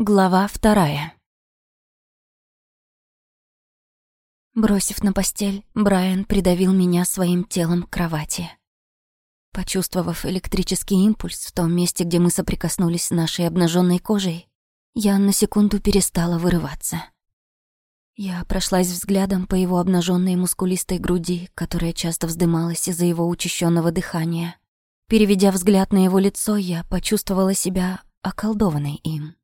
Глава вторая. Бросив на постель, Брайан придавил меня своим телом к кровати. Почувствовав электрический импульс в том месте, где мы соприкоснулись с нашей обнаженной кожей, я на секунду перестала вырываться. Я прошлась взглядом по его обнаженной мускулистой груди, которая часто вздымалась из-за его учащенного дыхания. Переведя взгляд на его лицо, я почувствовала себя околдованной им.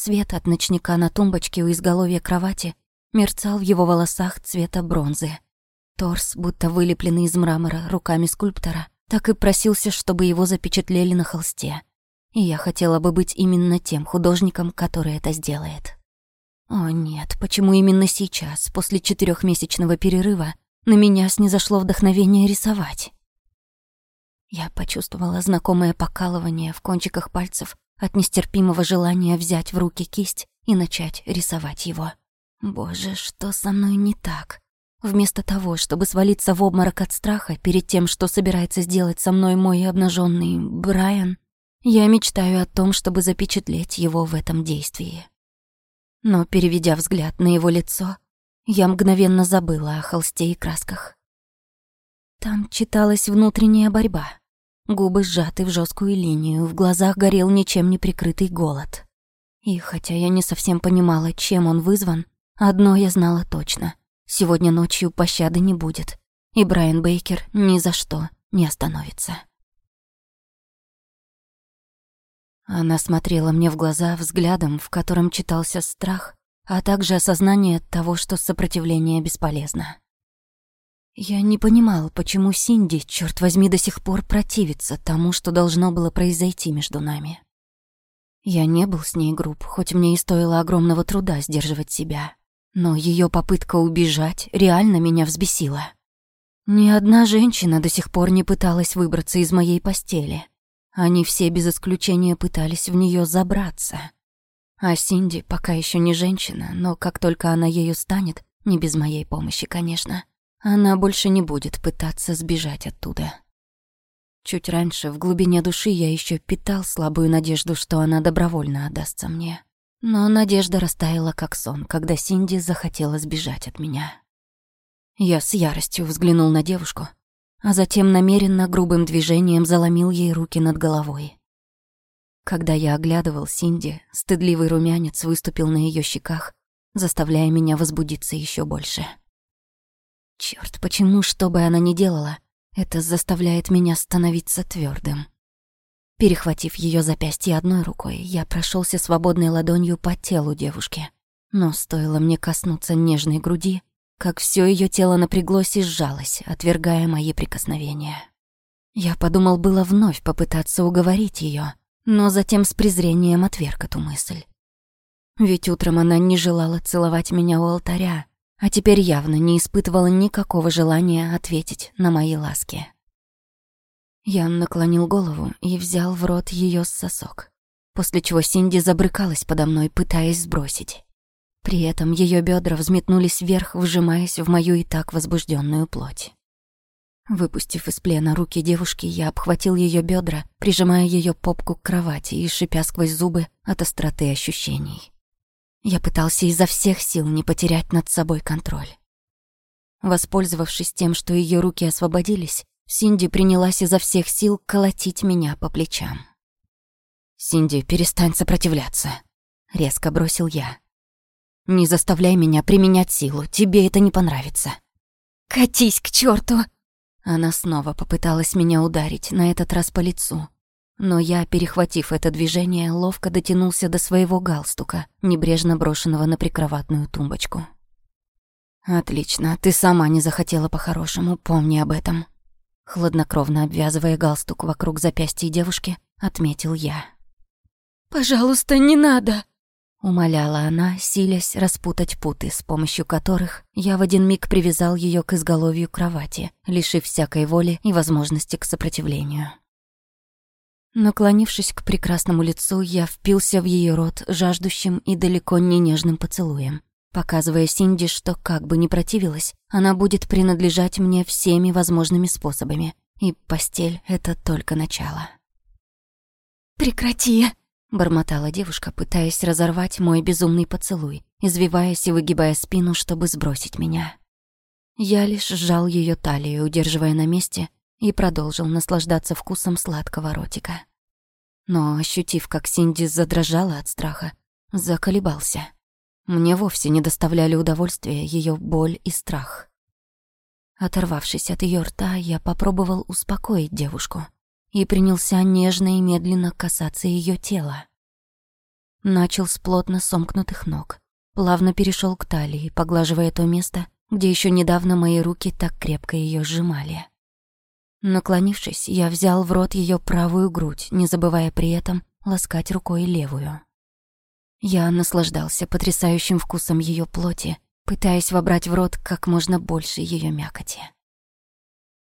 Свет от ночника на тумбочке у изголовья кровати мерцал в его волосах цвета бронзы. Торс, будто вылепленный из мрамора руками скульптора, так и просился, чтобы его запечатлели на холсте. И я хотела бы быть именно тем художником, который это сделает. О нет, почему именно сейчас, после четырехмесячного перерыва, на меня снизошло вдохновение рисовать? Я почувствовала знакомое покалывание в кончиках пальцев от нестерпимого желания взять в руки кисть и начать рисовать его. Боже, что со мной не так? Вместо того, чтобы свалиться в обморок от страха перед тем, что собирается сделать со мной мой обнаженный Брайан, я мечтаю о том, чтобы запечатлеть его в этом действии. Но, переведя взгляд на его лицо, я мгновенно забыла о холсте и красках. Там читалась внутренняя борьба. Губы сжаты в жесткую линию, в глазах горел ничем не прикрытый голод. И хотя я не совсем понимала, чем он вызван, одно я знала точно. Сегодня ночью пощады не будет, и Брайан Бейкер ни за что не остановится. Она смотрела мне в глаза взглядом, в котором читался страх, а также осознание того, что сопротивление бесполезно. Я не понимал, почему Синди, черт возьми, до сих пор противится тому, что должно было произойти между нами. Я не был с ней груб, хоть мне и стоило огромного труда сдерживать себя. Но ее попытка убежать реально меня взбесила. Ни одна женщина до сих пор не пыталась выбраться из моей постели. Они все без исключения пытались в нее забраться. А Синди пока еще не женщина, но как только она ею станет, не без моей помощи, конечно, она больше не будет пытаться сбежать оттуда. Чуть раньше, в глубине души, я еще питал слабую надежду, что она добровольно отдастся мне. Но надежда растаяла как сон, когда Синди захотела сбежать от меня. Я с яростью взглянул на девушку, а затем намеренно грубым движением заломил ей руки над головой. Когда я оглядывал Синди, стыдливый румянец выступил на ее щеках, заставляя меня возбудиться еще больше. Черт, почему, что бы она ни делала, это заставляет меня становиться твердым. Перехватив ее запястье одной рукой, я прошелся свободной ладонью по телу девушки. Но стоило мне коснуться нежной груди, как все ее тело напряглось и сжалось, отвергая мои прикосновения. Я подумал было вновь попытаться уговорить ее, но затем с презрением отверг эту мысль. Ведь утром она не желала целовать меня у алтаря, а теперь явно не испытывала никакого желания ответить на мои ласки. Я наклонил голову и взял в рот ее сосок, после чего Синди забрыкалась подо мной, пытаясь сбросить. При этом ее бедра взметнулись вверх, вжимаясь в мою и так возбужденную плоть. Выпустив из плена руки девушки, я обхватил ее бедра, прижимая ее попку к кровати и шипя сквозь зубы от остроты ощущений. Я пытался изо всех сил не потерять над собой контроль. Воспользовавшись тем, что ее руки освободились, Синди принялась изо всех сил колотить меня по плечам. «Синди, перестань сопротивляться», — резко бросил я. «Не заставляй меня применять силу, тебе это не понравится». «Катись к черту! Она снова попыталась меня ударить, на этот раз по лицу. Но я, перехватив это движение, ловко дотянулся до своего галстука, небрежно брошенного на прикроватную тумбочку. «Отлично, ты сама не захотела по-хорошему, помни об этом». Хладнокровно обвязывая галстук вокруг запястья девушки, отметил я. «Пожалуйста, не надо!» Умоляла она, силясь распутать путы, с помощью которых я в один миг привязал ее к изголовью кровати, лишив всякой воли и возможности к сопротивлению. Наклонившись к прекрасному лицу, я впился в ее рот жаждущим и далеко не нежным поцелуем, показывая Синди, что как бы ни противилась, она будет принадлежать мне всеми возможными способами, и постель — это только начало. «Прекрати!» Бормотала девушка, пытаясь разорвать мой безумный поцелуй, извиваясь и выгибая спину, чтобы сбросить меня. Я лишь сжал ее талию, удерживая на месте, и продолжил наслаждаться вкусом сладкого ротика. Но, ощутив, как Синди задрожала от страха, заколебался. Мне вовсе не доставляли удовольствия ее боль и страх. Оторвавшись от ее рта, я попробовал успокоить девушку и принялся нежно и медленно касаться ее тела. Начал с плотно сомкнутых ног, плавно перешел к талии, поглаживая то место, где еще недавно мои руки так крепко ее сжимали. Наклонившись, я взял в рот ее правую грудь, не забывая при этом ласкать рукой левую. Я наслаждался потрясающим вкусом ее плоти, пытаясь вобрать в рот как можно больше ее мякоти.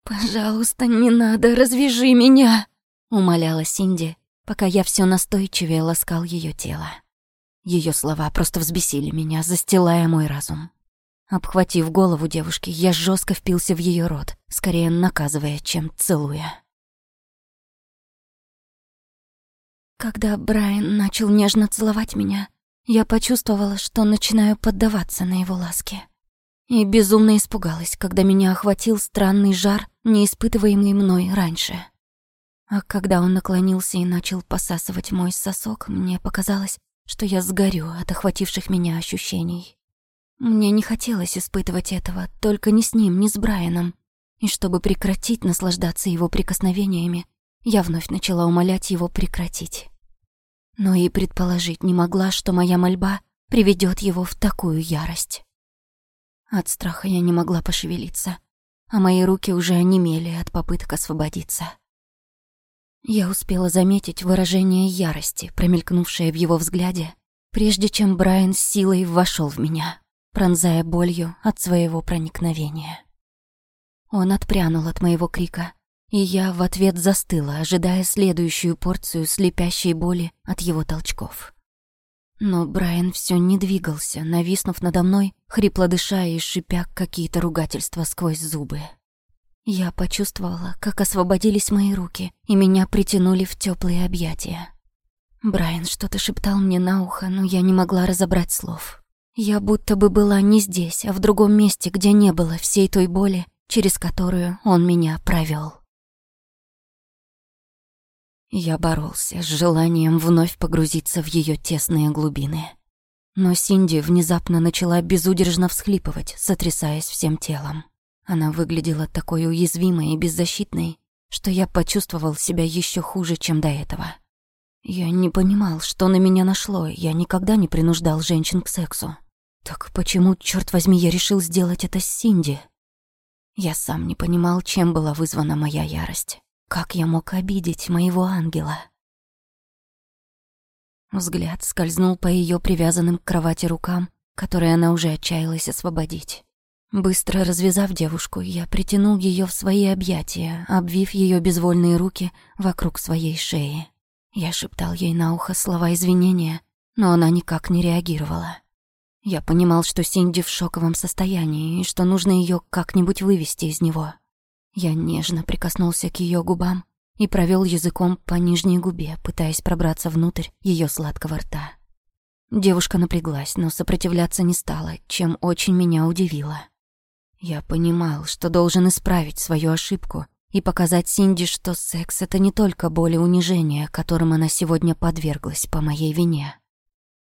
«Пожалуйста, не надо, развяжи меня!» — умоляла Синди, пока я все настойчивее ласкал ее тело. Ее слова просто взбесили меня, застилая мой разум. Обхватив голову девушки, я жестко впился в ее рот, скорее наказывая, чем целуя. Когда Брайан начал нежно целовать меня, я почувствовала, что начинаю поддаваться на его ласки. И безумно испугалась, когда меня охватил странный жар, не испытываемый мной раньше. А когда он наклонился и начал посасывать мой сосок, мне показалось, что я сгорю от охвативших меня ощущений. Мне не хотелось испытывать этого, только не с ним, не с Брайаном. И чтобы прекратить наслаждаться его прикосновениями, я вновь начала умолять его прекратить. Но и предположить не могла, что моя мольба приведет его в такую ярость. От страха я не могла пошевелиться, а мои руки уже онемели от попыток освободиться. Я успела заметить выражение ярости, промелькнувшее в его взгляде, прежде чем Брайан с силой вошел в меня пронзая болью от своего проникновения. Он отпрянул от моего крика, и я в ответ застыла, ожидая следующую порцию слепящей боли от его толчков. Но Брайан все не двигался, нависнув надо мной, хрипло дыша и шипя какие-то ругательства сквозь зубы. Я почувствовала, как освободились мои руки, и меня притянули в теплые объятия. Брайан что-то шептал мне на ухо, но я не могла разобрать слов. Я будто бы была не здесь, а в другом месте, где не было всей той боли, через которую он меня провел. Я боролся с желанием вновь погрузиться в ее тесные глубины. Но Синди внезапно начала безудержно всхлипывать, сотрясаясь всем телом. Она выглядела такой уязвимой и беззащитной, что я почувствовал себя еще хуже, чем до этого. Я не понимал, что на меня нашло, я никогда не принуждал женщин к сексу. Так почему, черт возьми, я решил сделать это с Синди? Я сам не понимал, чем была вызвана моя ярость. Как я мог обидеть моего ангела? Взгляд скользнул по ее привязанным к кровати рукам, которые она уже отчаялась освободить. Быстро развязав девушку, я притянул ее в свои объятия, обвив ее безвольные руки вокруг своей шеи. Я шептал ей на ухо слова извинения, но она никак не реагировала. Я понимал, что Синди в шоковом состоянии и что нужно ее как-нибудь вывести из него. Я нежно прикоснулся к ее губам и провел языком по нижней губе, пытаясь пробраться внутрь ее сладкого рта. Девушка напряглась, но сопротивляться не стала, чем очень меня удивило. Я понимал, что должен исправить свою ошибку и показать Синди, что секс — это не только боль и унижение, которым она сегодня подверглась по моей вине.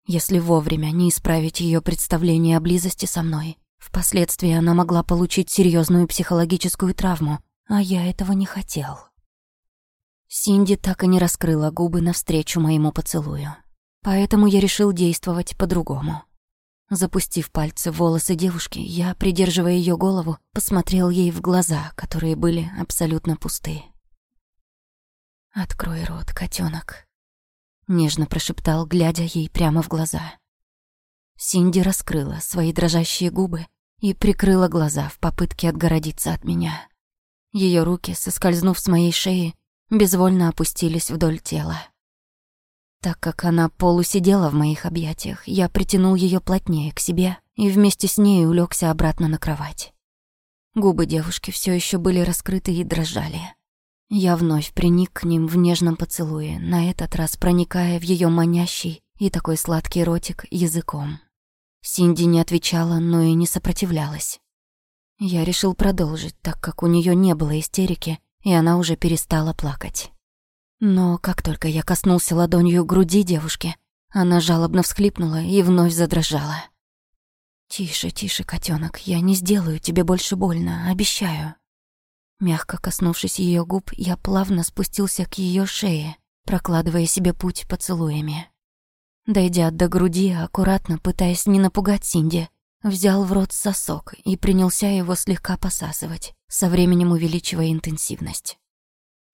Если вовремя не исправить ее представление о близости со мной, впоследствии она могла получить серьезную психологическую травму, а я этого не хотел. Синди так и не раскрыла губы навстречу моему поцелую. Поэтому я решил действовать по-другому. Запустив пальцы в волосы девушки, я, придерживая ее голову, посмотрел ей в глаза, которые были абсолютно пусты. «Открой рот, котенок, нежно прошептал, глядя ей прямо в глаза. Синди раскрыла свои дрожащие губы и прикрыла глаза в попытке отгородиться от меня. Ее руки, соскользнув с моей шеи, безвольно опустились вдоль тела. Так как она полусидела в моих объятиях, я притянул ее плотнее к себе и вместе с ней улегся обратно на кровать. Губы девушки все еще были раскрыты и дрожали. Я вновь приник к ним в нежном поцелуе, на этот раз проникая в ее манящий и такой сладкий ротик языком. Синди не отвечала, но и не сопротивлялась. Я решил продолжить, так как у нее не было истерики, и она уже перестала плакать. Но как только я коснулся ладонью груди девушки, она жалобно всхлипнула и вновь задрожала. «Тише, тише, котенок, я не сделаю тебе больше больно, обещаю». Мягко коснувшись ее губ, я плавно спустился к ее шее, прокладывая себе путь поцелуями. Дойдя до груди, аккуратно пытаясь не напугать Синди, взял в рот сосок и принялся его слегка посасывать, со временем увеличивая интенсивность.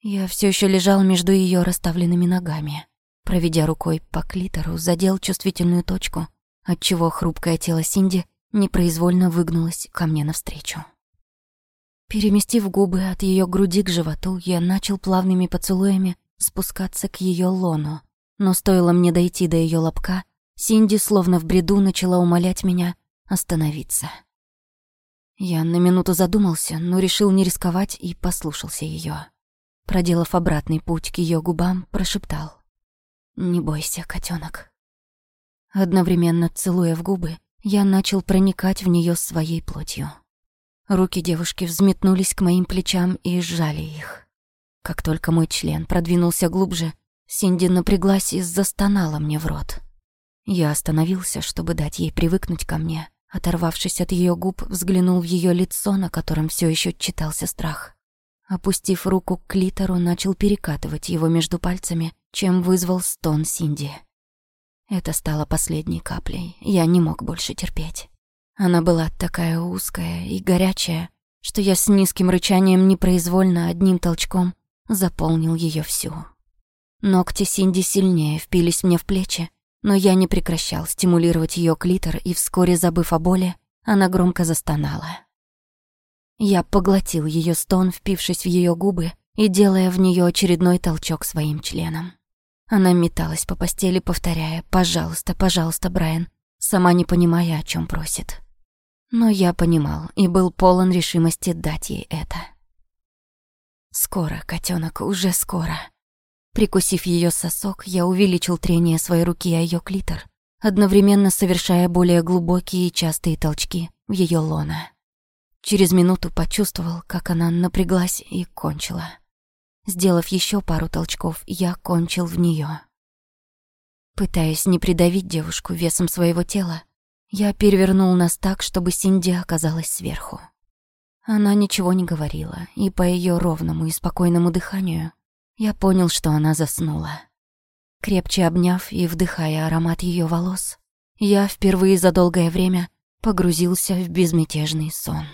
Я все еще лежал между ее расставленными ногами. Проведя рукой по клитору, задел чувствительную точку, отчего хрупкое тело Синди непроизвольно выгнулось ко мне навстречу. Переместив губы от ее груди к животу, я начал плавными поцелуями спускаться к ее лону. Но стоило мне дойти до ее лобка, Синди, словно в бреду, начала умолять меня остановиться. Я на минуту задумался, но решил не рисковать и послушался ее. Проделав обратный путь к ее губам, прошептал. «Не бойся, котенок. Одновременно целуя в губы, я начал проникать в нее своей плотью. Руки девушки взметнулись к моим плечам и сжали их. Как только мой член продвинулся глубже, Синди напряглась и застонала мне в рот. Я остановился, чтобы дать ей привыкнуть ко мне. Оторвавшись от ее губ, взглянул в ее лицо, на котором все еще читался страх. Опустив руку к клитору, начал перекатывать его между пальцами, чем вызвал стон Синди. Это стало последней каплей. Я не мог больше терпеть. Она была такая узкая и горячая, что я с низким рычанием непроизвольно одним толчком заполнил ее всю. Ногти Синди сильнее впились мне в плечи, но я не прекращал стимулировать ее клитор, и вскоре, забыв о боли, она громко застонала. Я поглотил ее стон, впившись в ее губы и делая в нее очередной толчок своим членом. Она металась по постели, повторяя «Пожалуйста, пожалуйста, Брайан», сама не понимая, о чем просит. Но я понимал и был полон решимости дать ей это. Скоро, котенок, уже скоро. Прикусив ее сосок, я увеличил трение своей руки о ее клитор, одновременно совершая более глубокие и частые толчки в ее лона. Через минуту почувствовал, как она напряглась и кончила. Сделав еще пару толчков, я кончил в нее. Пытаясь не придавить девушку весом своего тела, я перевернул нас так, чтобы Синди оказалась сверху. Она ничего не говорила, и по ее ровному и спокойному дыханию я понял, что она заснула. Крепче обняв и вдыхая аромат ее волос, я впервые за долгое время погрузился в безмятежный сон.